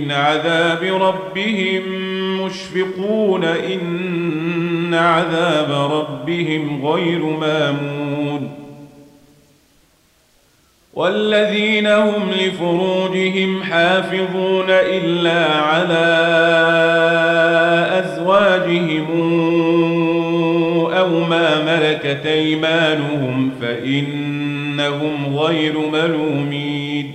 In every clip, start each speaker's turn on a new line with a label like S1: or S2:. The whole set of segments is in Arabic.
S1: من عذاب ربهم مشفقون إن عذاب ربهم غير مامون. والذين هم لفروجهم حافظون إلا على أزواجهم أو ما ملكت أيمانهم فإنهم غير ملومين.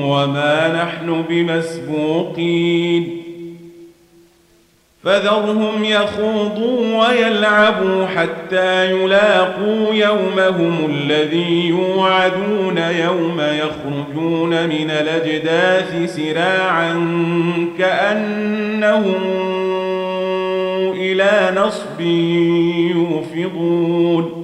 S1: وما نحن بمسبوقين. فذرهم يخوضوا ويلعبوا حتى يلاقوا يومهم الذي يوعدون يوم يخرجون من الأجداث سراعا كأنهم إلى نصب يوفضون.